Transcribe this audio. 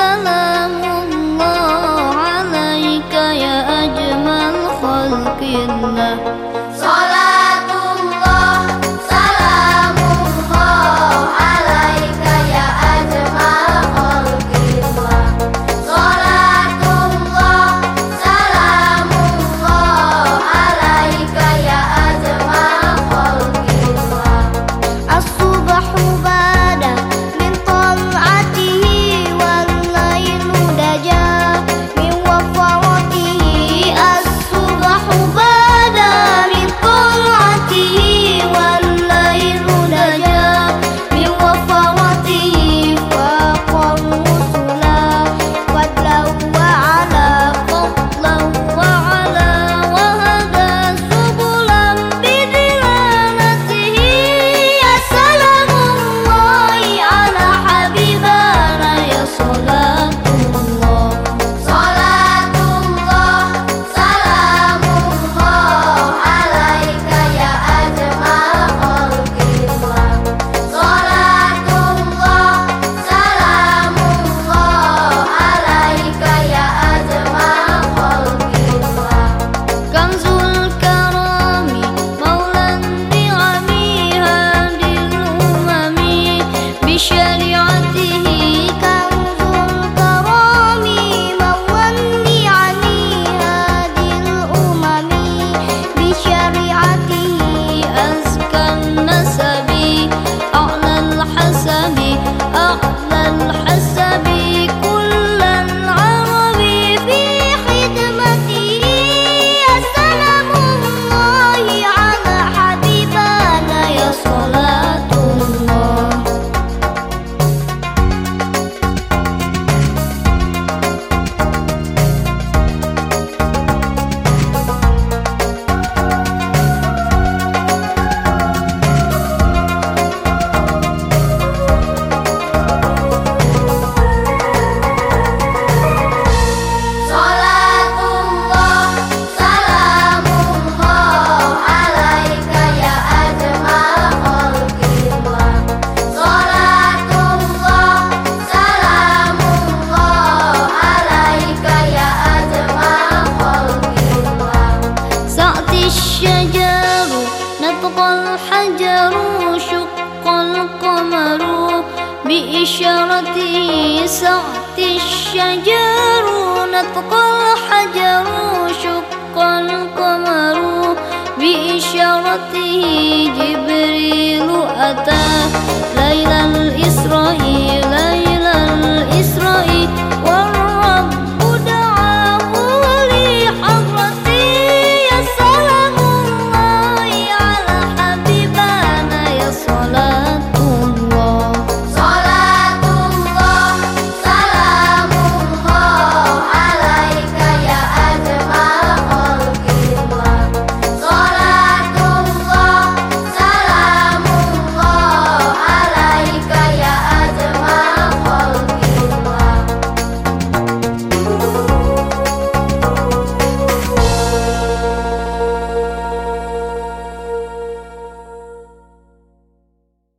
la la أغلى الحلم بإشارته سعت الشجر نطق الحجر شق القمر بإشارته جبريل أتى ليل الإسراء